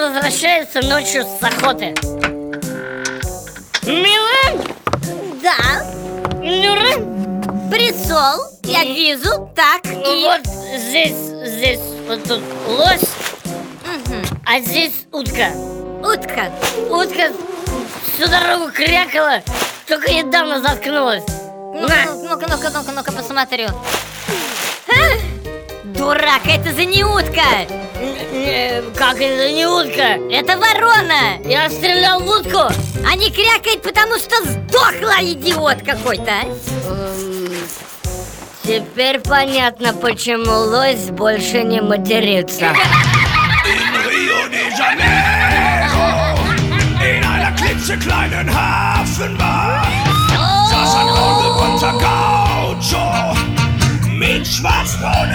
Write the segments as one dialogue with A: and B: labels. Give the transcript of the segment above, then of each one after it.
A: возвращается ночью с охоты. Милый,
B: Да,
A: Нюра,
B: присол, я вижу, так и...
A: вот здесь, здесь вот тут лось,
B: Мгм.
A: а здесь утка.
B: Утка.
A: Утка всю дорогу крякала, только недавно заткнулась.
B: Ну, ну, Ну-ка, ну-ка, ну-ка, ну-ка, посмотрю. Дурак, это же не утка!
A: Э, Как это не утка?
B: Это ворона!
A: Я стрелял в утку.
B: А не крякает, потому что сдохла, идиот какой-то, а?
A: Эм, Теперь понятно, почему лось больше не матерится.
C: Saß ein ungebrannter Gaucho mit schwarzbraunem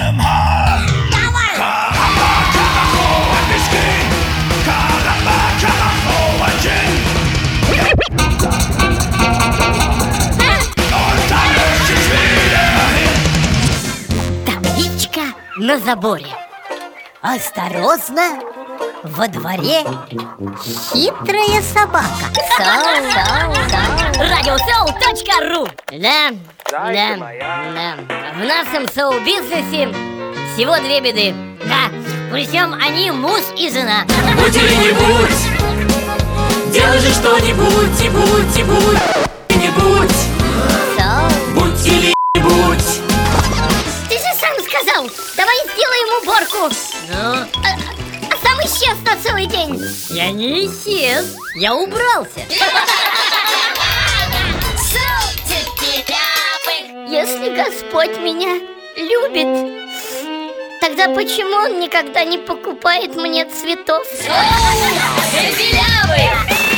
B: на заборе. Осторожно, во дворе хитрая собака. Соу, соу, соу. Радиосоу.ру
A: Да, да, да. В нашем шоу-бизнесе всего две беды.
B: Да, причем они муж и жена.
D: Будь или не будь Делай же что-нибудь и будь, и будь И не будь
B: сказал, давай сделаем уборку.
A: Ну,
B: А, а сам исчез на целый день.
A: я не исчез, я убрался.
B: Если Господь меня любит, тогда почему Он никогда не покупает мне цветов?
E: Веселее!